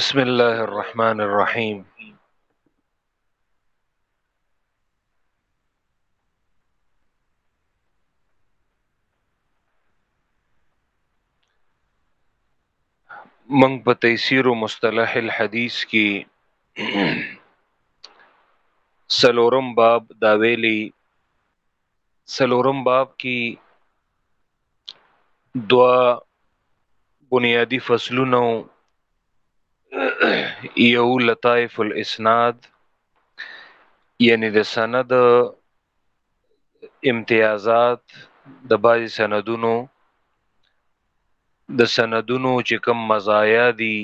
بسم الله الرحمن الرحيم من په تيسير مصطلح الحديث کې سلورم باب دا ویلی سلورم باب کی دوا بنیادی فصلونو یو لطائف الاسناد یعنی د سند امتیازات د بعضی سندونو د سندونو چې کوم مزايا دي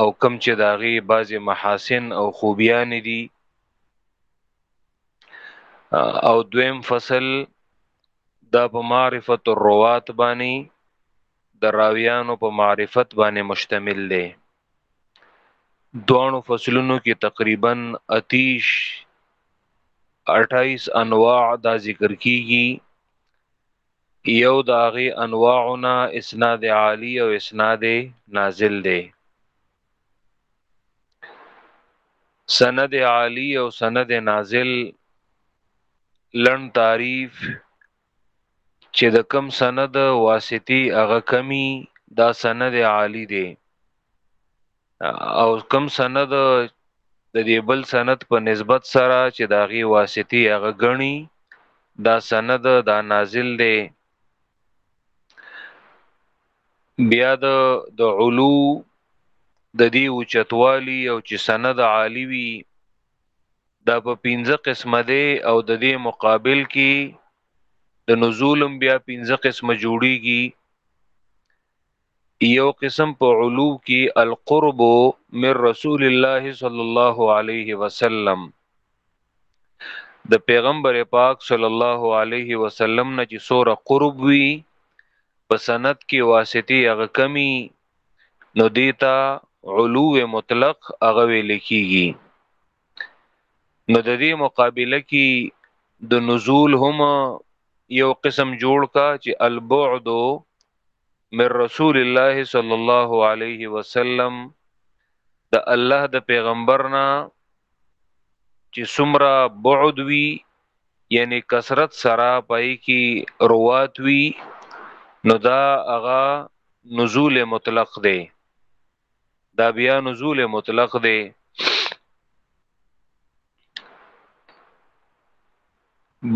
او کوم چې د هغې بعضې محاسن او خوبیانې دي او دویم فصل دا په معرفت الروات باندې د راویانو په معرفت باندې مشتمل دی دوانو فصلونو کې تقریبا اتیش 28 انواع دا ذکر کیږي یو د هغې انواعو نه اسناد عالی او اسناد نازل دی سند عالی او سند نازل لن تعریف چې د کم سند واسطي هغه کمی دا سند عالی دی او کم سند د دې بل سند په نسبت سره چې دا غي واسطي هغه غني دا سند دا نازل دی بیا د د علو د دې اوچتوالي او چې سند عالی وي دا په پنځه قسمه دی او د دې مقابل کې د نزولم بیا پنځه قسمه جوړیږي یو قسم په علو کې القرب من رسول الله صلی الله علیه وسلم د پیغمبر پاک صلی الله علیه وسلم نه چې سوره قرب وی په سند کې واسطه هغه کمی نو دیتا علو مطلق هغه ویل کیږي نو د دې مقابله کې د نزول هم یو قسم جوړ کا چې البعد من رسول الله صلی الله علیه وسلم د الله د پیغمبرنا چې سمرا بعد وی یعنی کثرت سرا پای کی روات وی نو دا اغا نزول مطلق دی دا بیا نزول مطلق دی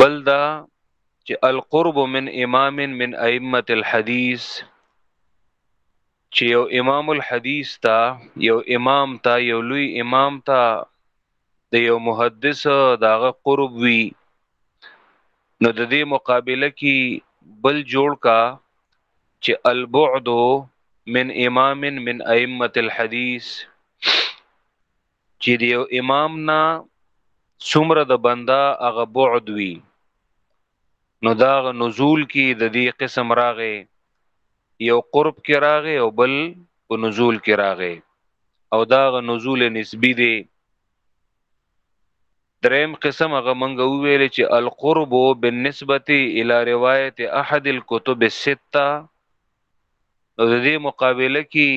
بل دا چې القرب من امام من ائمه الحديث چې یو امام الحديث تا یو امام تا یو لوی امام تا د یو محدث داغه قرب وی نو د دې مقابله کې بل جوړ کا چې البعد من امام من ائمه الحديث چې دی امام نه څومره د بندا هغه بعد وی نو دا نزول کې د دې قسم راغې یو قرب کې راغې او بل په نزول کې راغې او دا نزول نسبی دی دریم قسم هغه منګه وویل چې القرب بالنسبه الى روایت احد الكتب السته نو د دې مقابله کې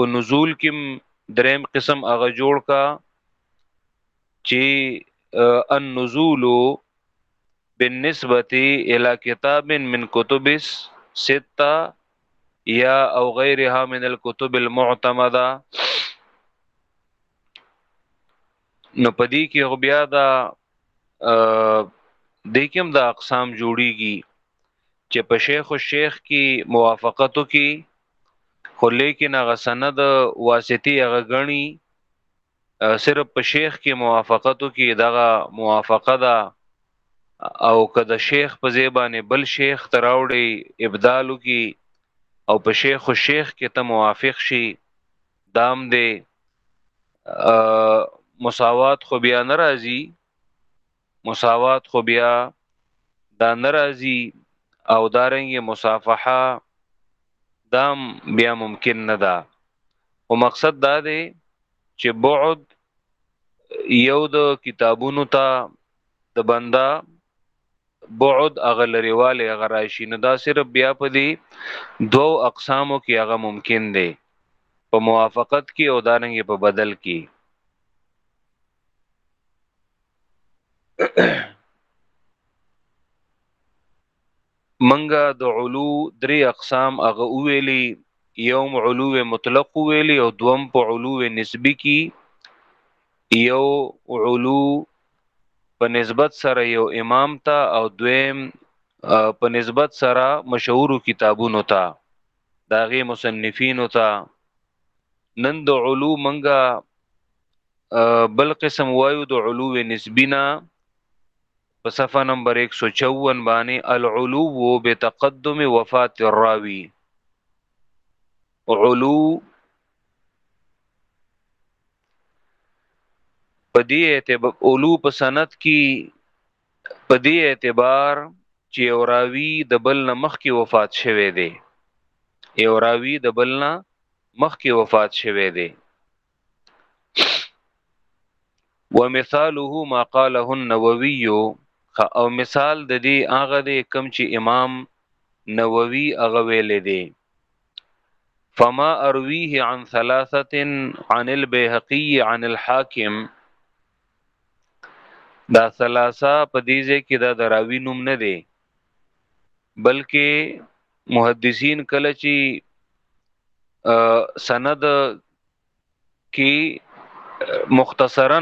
په نزول کې دریم قسم هغه جوړ کا چې النزول بالنسبه الى كتاب من كتب سته یا او غیرها من الكتب المعتمده نو پدې کې هو بیا دا د کوم د اقسام جوړیږي چې په شیخ او شیخ کې موافقتو کې خو لیکن هغه سند واسطي هغه غني صرف په شیخ کې موافقتو کې دغه موافقه ده او که د شیخ په زیبانه بل شیخ تراوړي ابدالو کې او په شیخ او شیخ کې ته موافق شي دام دی مساوات خو بیا ناراضي مساوات خو بیا دا ناراضي او دارنګ مصافحه دام بیا ممکن نه ده او مقصد دا دی چې بعد یو د کتابونو ته د بندا بعد اغه لريواله اغه راشي نو دا صرف بیا په دي دوو اقسامو کې اغه ممکن دی په موافقت کې او دارنګ په بدل کې منګه د علو درې اقسام هغه ویلي یوم علو مطلق ویلي او دوم په علو نسبی کی یو علو په نسبت سره یو امام ته او دویم په نسبت سره مشهور کتابونو ته داغه مصنفینو ته نن د علو منګه بل قسم وایو د علو نسبینا په صفه نمبر 154 باندې العلو بتقدم وفات الراوی علو په دې اعتبار علو په سند کې په دې اعتبار چې اوراوی د بل نه مخ کې وفات شوه دی اوراوی د بل نه مخ کې وفات شوه دی ومثاله ما قاله النووي او مثال د دې هغه دی کم چې امام نووي هغه ویل دی فما ارويه عن ثلاثه عن البيهقي عن الحاكم دا ثلاثه په دې ځای کې دا دراوی نوم نه دی بلکې محدثین کله چې سند کې مختصرا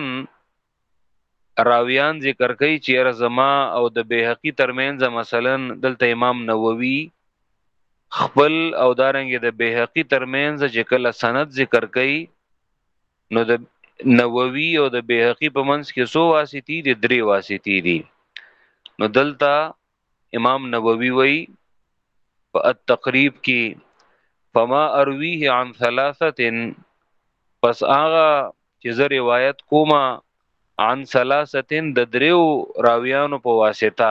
راویان ذکر کوي چې رزما او د بیهقي ترمنځ مثلا دلته امام نووي خپل او دارنګ د بیهقي ترمنځ چې کله سند ذکر کوي نو د نووي او د بهقي په منځ کې سو واسطي دي درې واسطي دي نو دلته امام نووي وای په التقریب کې فما ارویه عن ثلاثه پس هغه چې زه روایت کوم عن ثلاثه د دریو راویانو په واسطه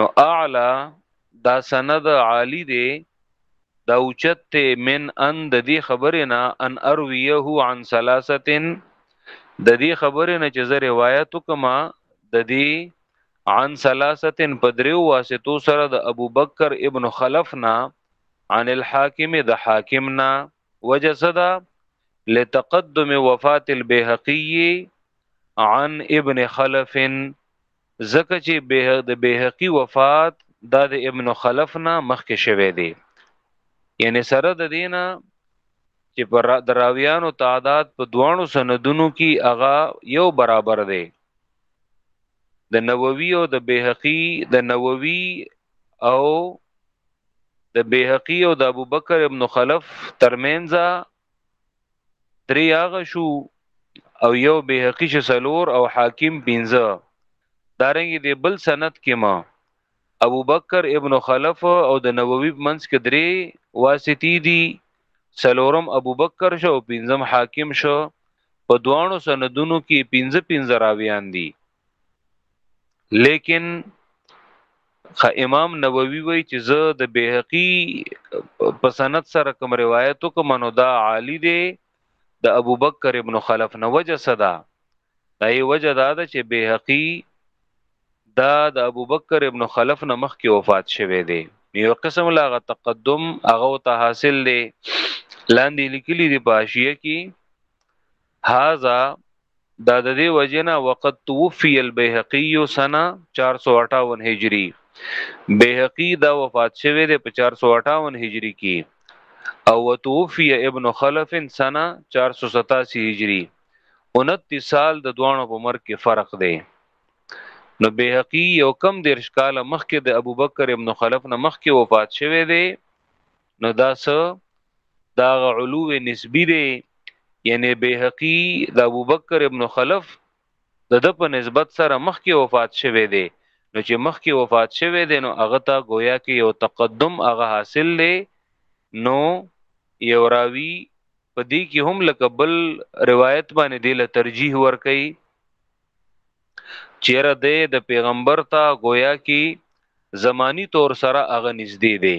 نو اعلی دا سند عالی دی دا اوچت من ان د دې خبرې نه ان ارویه عن ثلاثتن د دې خبرې نه چې زه روایت کما د دې عن ثلاثتن په دریو واسطو سره د ابو بکر ابن خلف نه عن الحاکم د حاکم نه وجسدا لتقدم وفات البيهقي عن ابن خلف ځکه چې به د بهقي وفات دا د ابن خلف نه مخکې شوه دی یعنی سره د دینه چې پر دراویانو تعداد په دوانو سندونو کې هغه یو برابر دی د نووي او د بهقي د نووي او د بهقي او د ابوبکر ابن خلف ترمنځ درې هغه شو او یو بهقی ش سلور او حاکم پنځه دارنګ دی بل سند کې ما ابو بکر ابن خلف او د نووي منس کې درې واسطي دي سلورم ابو بکر شو پنځم حاکم شو په دوانو سندونو کې پنځه پنځه راویان دي لیکن خ امام نووي وایي چې زه د بهقي په سند سره کوم روایت کوم نو دا عالی دی د ابوبکر ابن خلف نه وجه صدا دا یې وجه دا ده چې بهقي دا د ابوبکر ابن خلف نه مخکې وفات شوه دی یو قسم لا غ تقدم هغه ته حاصل دی لاندې لیکلي دی په حاشیه کې هذا دا د دې وجنه وقت توفي البيهقي سنه 458 هجري بيهقي دا وفات شوه د 458 هجري کې او وتوفي ابن خلف سنه 487 هجري 29 سال د دوانو په مرګ کې فرق دی نو بيهقي یو کم دیرش کال مخکې د ابوبکر ابن خلف نه مخکې وفات شوه دی نو دا څه دا علو نسبی دی یعنی بیهقی د ابوبکر ابن خلف د د په نسبت سره مخکې وفات شوه دی نو چې مخکې وفات شوه دی نو هغه ته گویا کې یو تقدم هغه حاصل دی نو یو راوی په دې کې هم لکه بل روایت باندې دی له ترجیح ور کوي چیرې د پیغمبر ته گویا کې زمانی طور سره هغه نږدې دی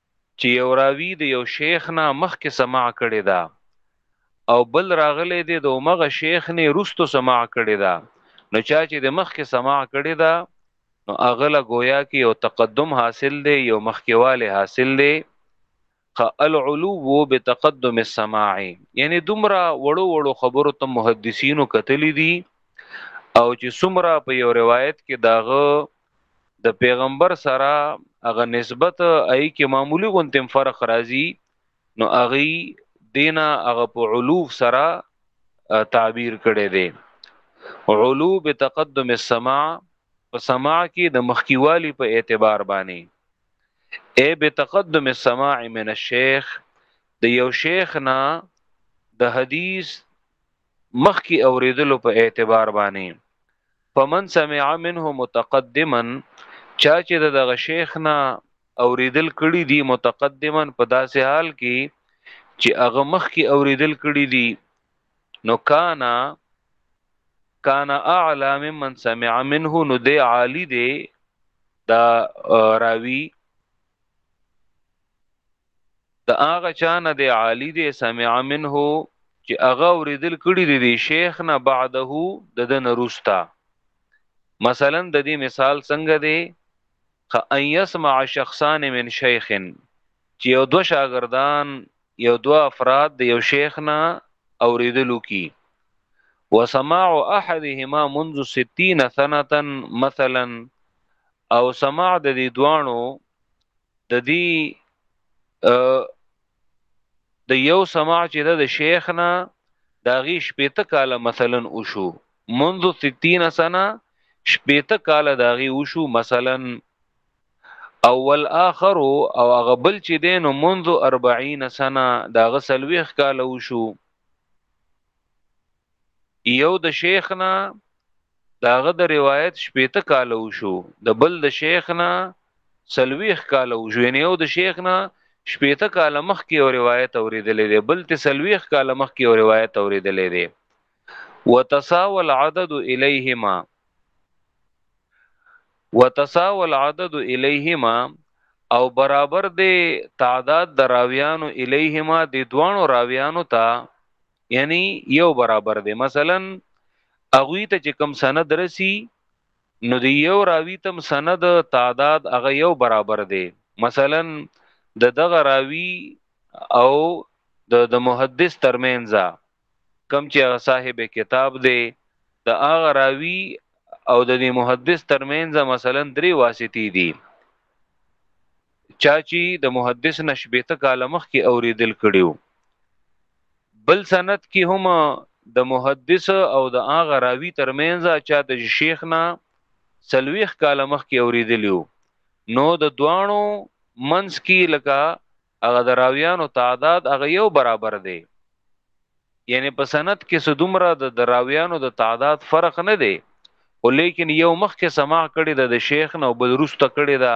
چې یو راوی د یو شیخ نه مخکې سماع کړی دا او بل راغلی دی د مغه شیخ نه رستو سماع کړی دا نو چا چې د مخکې سماع کړی دا نو اغله گویا کې یو تقدم حاصل دی یو مخکېواله حاصل دی العلو بتقدم السماع یعنی دومره وړو وړو خبرو ته محدثینو کتلی دي او چې څومره په یو روایت کې داغه د پیغمبر سره هغه نسبت ای کې معمولی غونتم فرق راځي نو اغي دینا هغه په علوف سره تعبیر کړي دي علو بتقدم السماع په سماع کې د مخکیوالي په اعتبار باندې اے بتقدم السماع من الشیخ د یو شیخ نه د حدیث مخکی اوریدلو په اعتبار باندې فمن سمع منه متقدما چا چې د دغه شیخ نه اوریدل کړي دي متقدما په داسې حال کې چې هغه مخ کې اوریدل کړي دي نو کانا کانا اعلى ممن سمع منه نو دی عالی دی دا راوی د هغه چا نه دی عالی دی سمع منه چې هغه اوریدل کړي دي دی شیخ نه بعده د دن روستا مثلا د دې مثال څنګه دی خ ان يسمع شخصان من شیخ چې یو دو شاګردان یو دو افراد د یو شیخ نه اوریدلو کی وسماع احدهما منذ 60 سنه مثلا او سماع د دې دوانو د دي د یو سماع چې د شیخ نه دا غي شپېته کاله مثلا وشو منذ 60 سنه شپېته کاله دا غي وشو مثلا اول اخر او هغه بل چې دین منذ 40 سنه دا غسلويخ کاله وشو یو د شیخ نه داغه د روایت شپېته کال وشو د بل د شیخ نه سلويخ کال وشو یعنی یو د شیخ نه شپېته کال مخکې او روایت اوریدلې دی بل ته سلويخ کال مخکې او روایت اوریدلې دی وتساول عدد الیهما وتساول عدد الیهما او برابر دی تعداد د راویانو الیهما د دوانو راویانو ته یعنی یو برابر دی مثلا اغوی ته چې کم سند رسی نو دی یو راوی تم سند تعداد هغه یو برابر دی مثلا د دغه راوی او د د محدث ترمنځ کم چې صاحب کتاب دی د هغه راوی او د دې محدث ترمنځ مثلا درې واسطې دي چا چی د محدث نه شپېته کاله مخکې اوریدل کړي وو بل سند کې هم د محدث او د هغه راوی ترمنځ چا د شیخ نه سلويخ کال مخ کې اوریدلیو نو د دوانو منس کې لکه هغه د راویانو تعداد هغه یو برابر دی یعنی په سند کې سدومره د دراویانو د تعداد فرق نه دی خو لیکن یو مخ کې سماع کړي د شیخ نه بل روسته کړي دا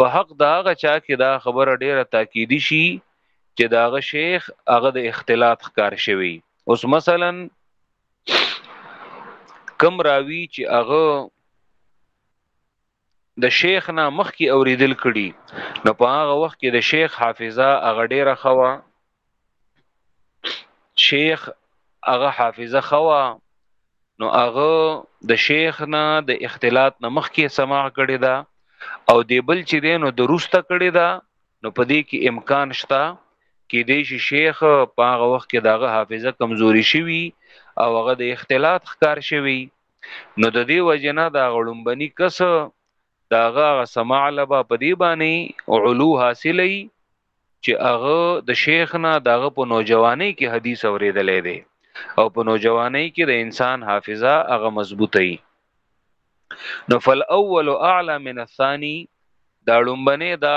په حق دا هغه چا کې دا خبره ډیره تاکیدی شي چې دا هغه شیخ هغه د اختلاط ښکار شوی اوس مثلا کم راوی چې هغه د شیخ نه مخکې اوریدل کړي نو په هغه وخت کې د شیخ حافظه هغه ډیره خوا شیخ هغه حافظه خوا نو هغه د شیخ نه د اختلاط نه مخکې سماع کړی دا او دی بل چې دینو درسته کړی دا نو په دې کې امکان شته کې دې شي شیخ په هغه وخت کې داغه حافظه کمزوري شوی او هغه د اختلاط ښکار شوی نو د دې وجنه دا غړومبني کس دا هغه سماع لبا په دی باندې علو حاصلې چې هغه د شیخ نه دغه په نوجواني کې حدیث اوریدلې دی او په نوجواني کې د انسان حافظه هغه مضبوطه ای نو فل اول اعلى من الثاني دا لومبنه دا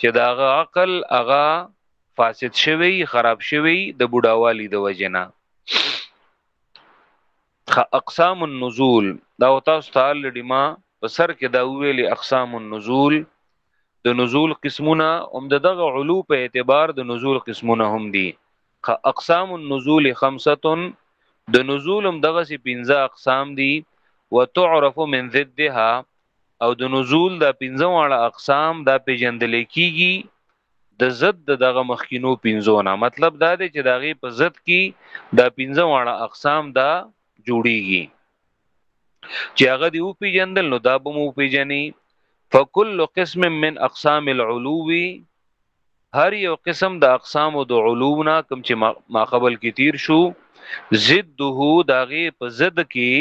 چې داغه عقل هغه فاسد شوی خراب شوی د بډاوالی د وجنه خ اقسام النزول دا او تاسو ته لډی ما په سر کې دا ویلې اقسام النزول د نزول قسمونه هم دغه علو په اعتبار د نزول قسمونه هم دي خ اقسام النزول خمسه د نزول هم دغه سي 15 اقسام دي وتعرف من ضدها او د نزول دا پنځه واړه اقسام دا پیجندل کیږي د زد دغه مخکینو پنځو نه مطلب دا دی چې داغه په زد کې دا پنځه واړه اقسام دا جوړیږي چې هغه دی او پیجندل نو دا به مو پیجنې فکل قسم من اقسام العلو هر یو قسم د اقسام د علو نه کوم چې ما قبل کې تیر شو ضده داغه په زد کې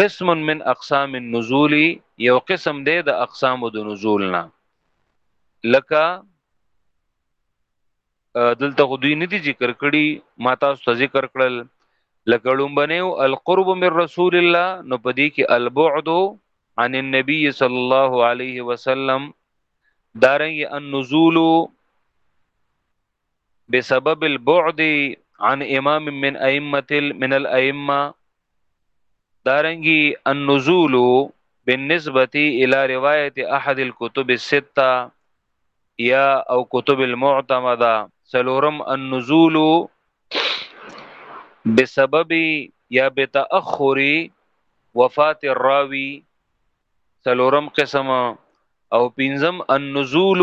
قسم من اقسام النزول یو قسم دی د اقسام د نزول نه لکه دلته خو دوی ندي ذکر کړي ما تاسو ته ذکر کړل لکه لومبنیو القرب من رسول الله نو پدې کې البعد عن النبي صلی الله علیه وسلم دارنګ النزول بسبب البعد عن امام من ائمه من الائمه دارنګ النزول بالنسبه الى روايه احد الكتب السته یا او کتب المعتمده سلورم النزول بسبب یا بتاخر وفات الراوی سلورم قسم او پنځم النزول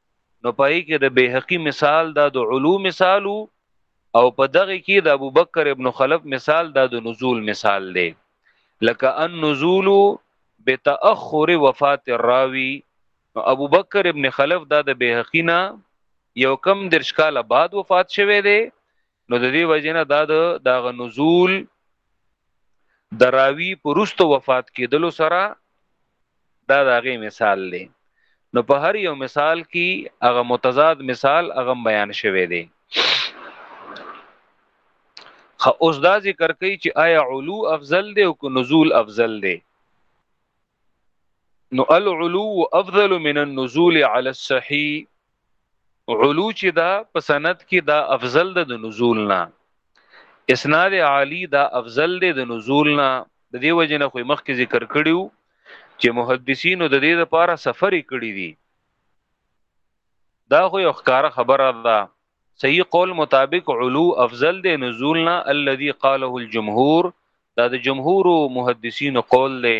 نو پای کې د بیهقی مثال دا د علو مثال او په دغه کې د ابوبکر ابن خلف مثال دا د نزول مثال دی لکه ان نزول بتاخر وفات الراوی ابوبکر ابن خلف دا د بیهقی نه یو کم درش کاله بعد وفات شوه دی نو د دې وجنه دا د داغه نزول دراوی پرستو وفات کېدلو سره دا داغه مثال دی نو په هر یو مثال کې هغه متضاد مثال هغه بیان شوی دی خو اوس دا ذکر کوي چې آیا علو افضل دی او که نزول افضل دی نو العلو افضل من النزول على الصحيح علو چې دا په سند کې دا افضل ده د نزول نه اسناد عالی دا افضل ده د نزول نه د دې وجه نه خو مخکې ذکر کړیو چې محدثینو د دې لپاره سفر کړی دی دا خو یو ښکاره خبره ده صحیح قول مطابق علو افضل ده نزول نه الذي قاله الجمهور دا د جمهور محدثینو قول دی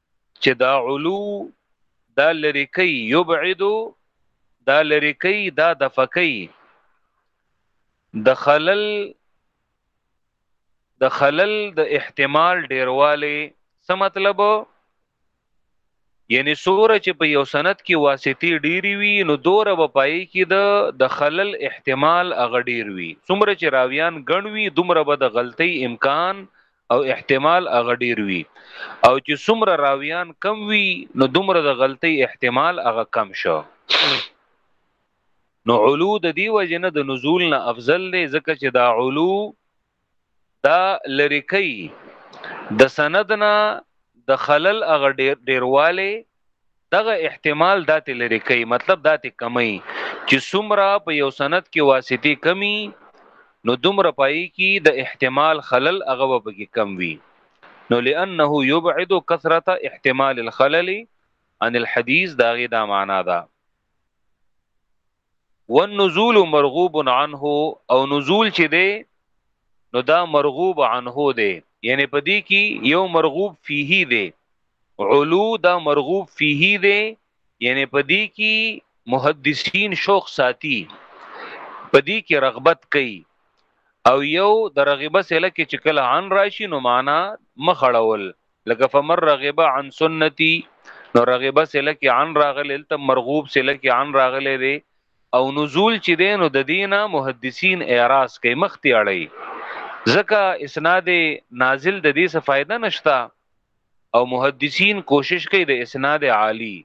چې دا علو دا لری کوي یبعد دا لری کوي دا د فکی د خلل د خلل د احتمال ډیرواله څه مطلب یعنی سوره چې په یو سند کې واسطي ډیری وي نو دوره به پای کې د د خلل احتمال اغه ډیر وي څومره چې راویان غنوي دومره به د غلطي امکان او احتمال هغه ډیر وي او چې څومره راویان کم وي نو دومره د غلطي احتمال هغه کم شو نو علو د دی وجنه د نزول نه افضل دی ځکه چې دا علو دا لریکي د سند نه د خلل هغه ډیر ډیرواله دغه احتمال داتې لري کوي مطلب داتې کمی چې څومره په یو سند کې واسطي کمی نو دومره پای کې د احتمال خلل هغه به کې کم وي نو لانه یبعد کثرت احتمال الخلل عن الحديث داغه دا معنا ده والنزول مرغوب عنه او نزول چې دی نو دا مرغوب عنه دی یعنی په دې کې یو مرغوب فيه دی علو دا مرغوب فيه دی یعنی په دې کې محدثین شوق ساتي په دې کې رغبت کوي او یو د رغبه سره کې چې کله عن راشي نو معنا مخړول لکه فمر رغب عن سنتي نو رغب سله کې عن راغله تم مرغوب سله کې عن راغله دی او نزول چې دی نو د دینه محدثین اعراض کوي مختی اړي ځکه اسناد نازل د دې څه فائدہ نشتا او محدثین کوشش کوي د اسناد عالی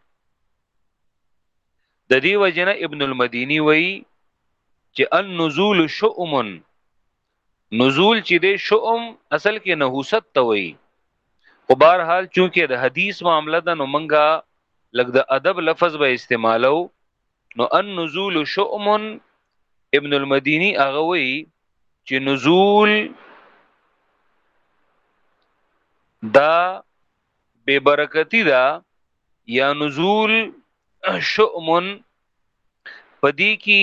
د دې وجنه ابن المديني وایي چې النزول شؤم نزول چې دی شؤم اصل کې نحوست ته وایي خو بهر حال چونکه د حدیث معاملې ده نو منګه لګ د ادب لفظ به استعمالو نو ان نزول شؤم ابن المديني هغه وی چې نزول دا بے برکتی دا یا نزول شؤم پدی کی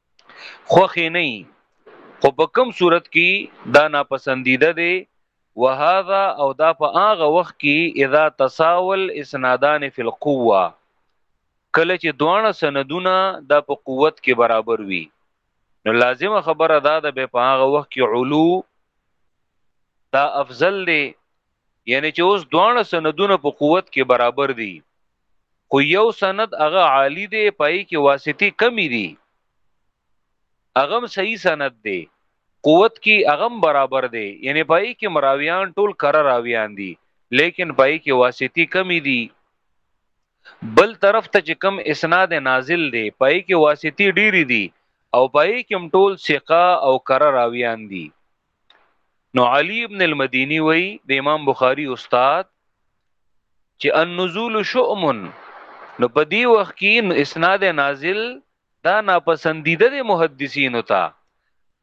خوخه نه خو په کوم صورت کې دا ناپسندیده دی وهذا او دا په هغه وخت کې اذا تساول اسنادان فی القوه کله چې دوانه سندونه د په قوت کې برابر وي نو لازمه خبره دا ده به په هغه وخت کې علو دا افضل دی یعنی چې اوس دواړه سندونه په قوت کې برابر دي خو یو سند هغه عالی دی پای کې واسطي کمی دي هغه صحیح سند دی قوت کې هغه برابر دی یعنی پای کې مراویان ټول کر راویان دي لیکن پای کې واسطي کمی دي بل طرف ته چې کم اسناد نازل دی پای کې واسطي ډیری دي او پای کې هم ټول ثقه او کر راویان دي نو علی ابن المديني وای د امام بخاري استاد چې النزول شؤم نو په دی وخت کې اسناد نازل دا ناپسندیده د محدثینو ته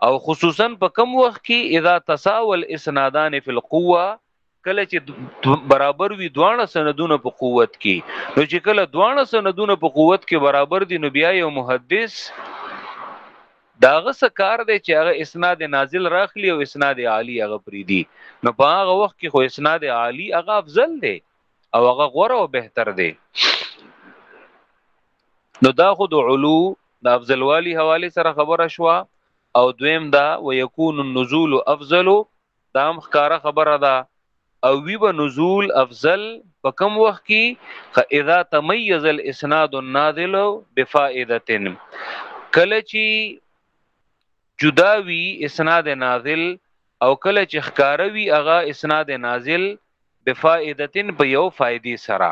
او خصوصا په کم وخت کې اذا تساول اسنادان فی القوه کله چې برابر وي دواړه سندونه په قوت کې نو چې کله دواړه سندونه په قوت کې برابر دي نو بیا یو محدث داغه سکار دی چې هغه اسناد نازل راخلی او اسناد عالی هغه پری دی نو په هغه وخت کې خو اسناد عالی هغه افضل دی او هغه غوره او بهتر دی نو دا خو د علو د افضل والی حواله سره خبره شو او دویم دا ويكون النزول افضل دا هم ښکاره خبره ده او وی به نزول افضل په کم وخت کې اذا تميز الاسناد النازل بفائده کله چې جدا وی اسناد نازل او کله چې ښکاره وی هغه اسناد نازل بفائده په یو فائدې سره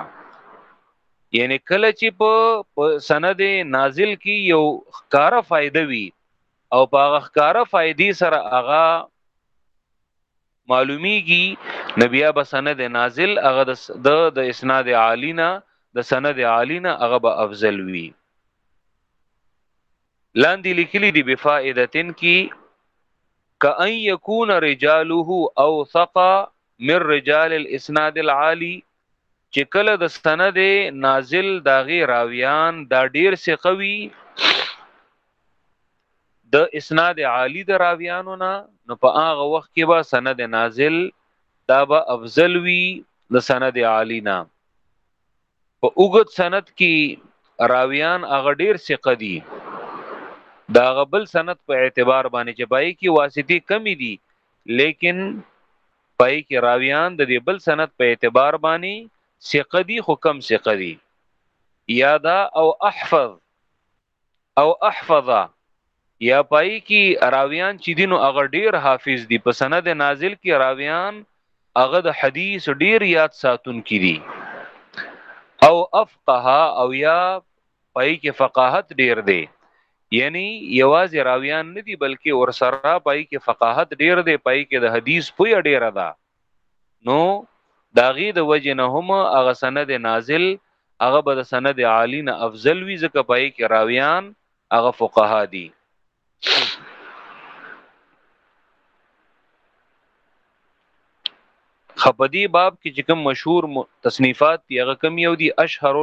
یعنی کله چې په سند نازل کې یو ښکاره فائده وی او په هغه ښکارا فائدې سره هغه معلومیږي نبی ابا سند نازل هغه د د اسناد عالینا د سند عالینا هغه به افضل وي لاندې لیکلي دي بفائدتن کی کأن یکون رجاله او ثقه من رجال الاسناد العالی چې کله د سند نازل داغي راویان دا ډیر ثقوي د اسناد عالی د راویانو نه نو په هغه وخت کې به سند نازل دا به افضل وي د سند عالی نه په اوګد سند کې راویان هغه ډیر ثقه دي دا غبل سند په اعتبار باندې چې پای کې واسطي کمی دي لیکن پای کې راویان د دې بل سند په اعتبار باندې ثقه دي خو کم ثقه دي یادا او احفظ او احفظا یا پای کې راویان چې دینو هغه ډیر حافظ دي په سند نازل کې راویان هغه د حدیث ډیر یاد ساتون کې دي او افقه او یا پای کې فقاهت ډیر دی یعنی یوازې راویان نه دي بلکې ورسره پای کې فقاهت ډیر دی پای کې د حدیث پوی ډیر ده نو داغي د وجه نه هم هغه سند نازل هغه به د سند عالی نه افضل وی ځکه پای کې راویان هغه فقها دي خپدی باب کې چې کوم مشهور تصنیفات دی هغه کم یو دی اشهر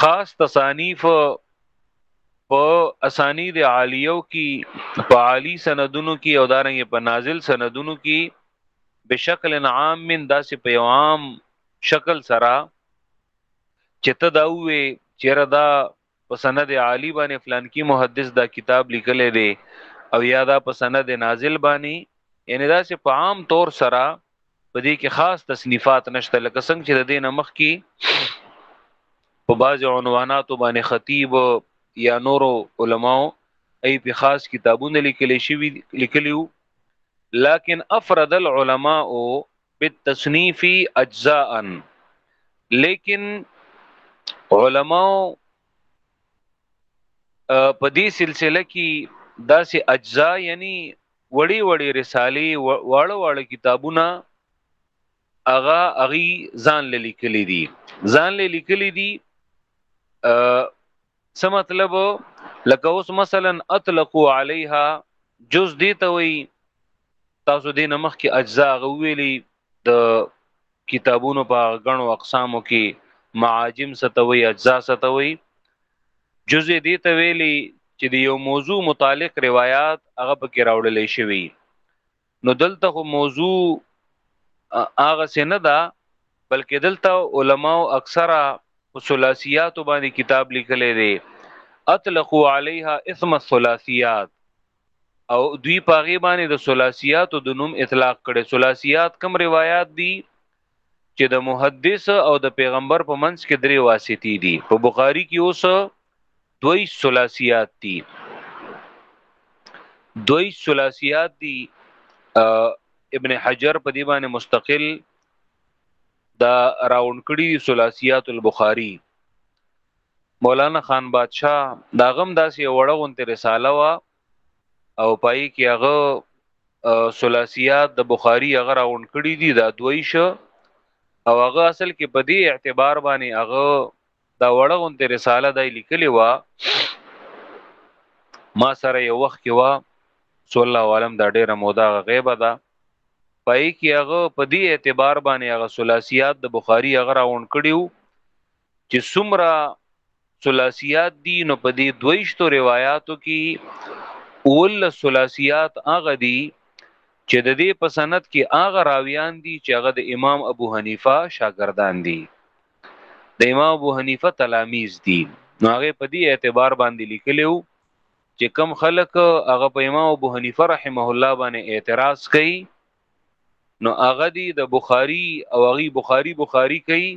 خاص تصانیف په اسانید عالیو کې په عالی سندونو کې او دارنګ په نازل سندونو کې بشکل عام من داسې په یو عام شکل سره چې ته دا وې چیرې دا په سند عالی باندې فلانکی محدث دا کتاب لیکلی دی او یا دا په سند نازل باندې یعنی دا سه په عام طور سره په دې کې خاص تصنیفات نشته لکه څنګه چې د دین مخ کې په بعض عنواناتو باندې خطیب یا نورو علماو ای په خاص کتابونه لیکل شوی لیکلیو لیکن افرد العلماء بالتصنیف اجزاء لیکن علماو په دې سلسله کې داسې اجزا یعنی وړي وړي رسالې واړه واړه کتابونه اغا اغي ځان لیکلي دي ځان لیکلي دي څه مطلب لکه اوس مثلا اطلقوا عليها جز دي ته وي تاسو دې نمخ کې اجزا غويلي د کتابونو په غنو اقسامو کې معاجم ستوي اجزا ستوي جز دي ته ویلي چې د یو موضوع متعلق روایت هغه پکې راوړل شوی نو دلته خو موضوع هغه څه نه ده بلکې دلته علماو اکثره ثلاثیات باندې کتاب لیکلې دي اطلقوا علیها اسم الثلاثیات او دوی پاغي باندې د ثلاثیات د نوم اطلاق کړي ثلاثیات کم روایت دي چې د محدث او د پیغمبر په منځ کې درې واسطې دي په بخاری کې اوس دوی ثلاثیات دي دوی ثلاثیات دي ابن حجر په دی باندې مستقل دا راوند کړي ثلاثیات البخاری مولانا خان بادشاہ دا غم داسې وړه غونته رساله وا او پای کې هغه ثلاثيات د بخاری هغه راوند کړی دي دا دوی شو او هغه اصل کې په دې اعتبار باندې هغه دا وړه غونته رساله دای لیکلی و ما سره یو وخت کې و صلی الله عالم دا ډیره مودا غیبه ده پای کې هغه په دې اعتبار باندې هغه ثلاثيات د بخاری هغه راوند کړیو چې څومره ثلاثيات دي نو په دې دویشتو روایتو کې اول ثلاثيات هغه دي چې د دې په سند کې هغه راویان دي چې هغه د امام ابو حنیفه شاګردان دي د امام ابو حنیفه تلامیز دي نو هغه په دې اعتبار باندې لیکلو چې کم خلک هغه په امام ابو حنیفه رحمه الله باندې اعتراض کوي نو هغه دی د بخاری او هغه بخاری بخاری کوي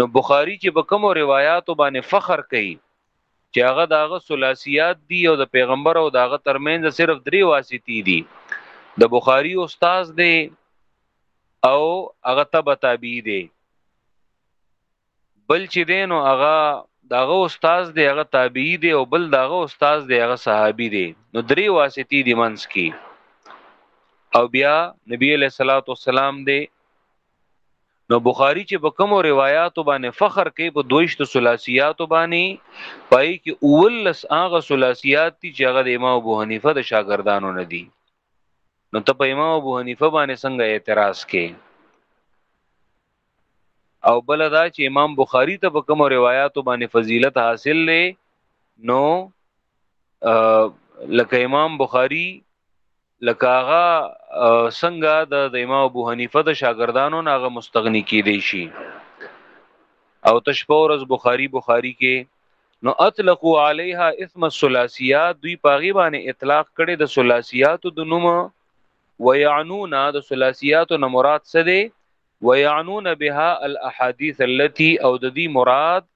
نو بخاری چې په کوم روایتو باندې فخر کوي چې هغه داغه ثلاثيات دي او د پیغمبر او داغه ترمنځ صرف درې واسطې دي د بخاری استاد دی او هغه تبع تابعی دی بل چې دی نو هغه داغه استاد دی هغه تابعی دی او بل داغه استاد دی هغه صحابي دی نو درې واسطې دی منس کی او بیا نبی علیہ الصلوۃ والسلام دی نو بخاری چې په کومو روایتو باندې فخر کوي په دویشت ثلاثیات باندې پای کې اولس هغه ثلاثیات دي چې هغه د امام ابو حنیفه د شاګردانو نه دي نو ته په امام ابو حنیفه باندې څنګه اعتراض کې او بل دا چې امام بخاری ته په کوم روایتو باندې فضیلت حاصل لې نو لکه امام بخاری لکه هغه څنګه د امام ابو حنیفه د شاګردانو نه هغه مستغنی کې دی شي او تشپورز بخاری بخاری کې نو اطلقوا علیها اسم الثلاثیات دوی پاغي باندې اطلاق کړي د ثلاثیات د نوم ویعنون د ثلاثیات نه مراد څه دی ويعنون بها الاحاديث التي او د دې مراد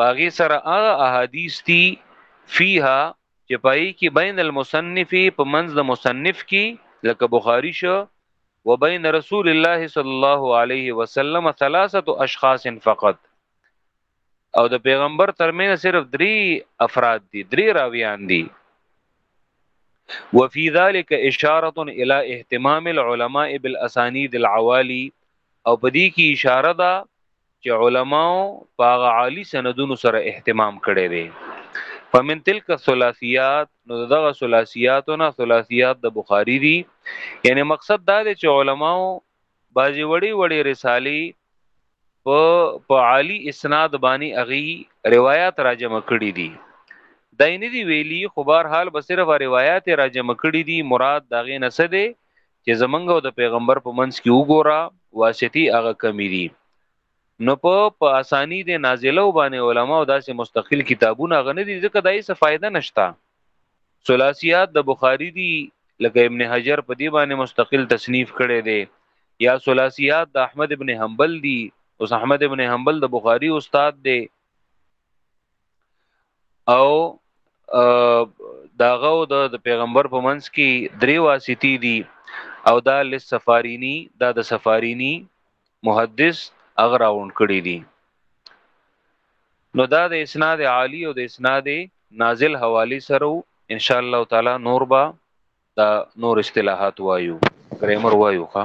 پاغي سره هغه احاديث دي فيها چې پای کې بین المصنف په منځ د مصنف کې لکه بخاری شو وبین رسول الله صلی الله علیه وسلم ثلاثه اشخاص فقط او د پیغمبر ترمنه صرف درې افراد دي درې راویان دي وفي ذلك اشاره الى اهتمام العلماء بالاسانيد العوالي او پدې کې اشاره ده چې علماو پاغه عالی سندونو سره اهتمام کړي دي فمن تلک الثلاثيات نو دغه ثلاثياتونه ثلاثيات د بخاری دي یعنی مقصد دا دی چې علماو بعضی وړي وړي رسالي په په عالی اسناد باندې اغي روایت راجمه کړي دي دای نه دی ویلی خو بهر حال به صرف روایت را جمع کړي دي مراد داغه نه څه دی چې زمنګ او د پیغمبر په منځ کې وګوره واسطي هغه کمی دي نو په په اسانی د نازله وبانه علما او داسې مستقل کتابونه غنه دي ځکه دای څه فائدہ نشتا ثلاثيات د بخاری دی لکه ابن حجر په دی باندې مستقل تصنیف کړي دی یا ثلاثيات د احمد ابن حنبل دی اوس احمد ابن حنبل د بخاری استاد دی او داغه د پیغمبر په منځ کې درې واسطې دي او دا لسفارینی دا د سفارینی محدث اغراون کړی دي نو دا د اسناد عالی او د اسناد نازل حوالی سره ان شاء الله تعالی نور با دا نور اصطلاحات وایو ګرامر وایو ښا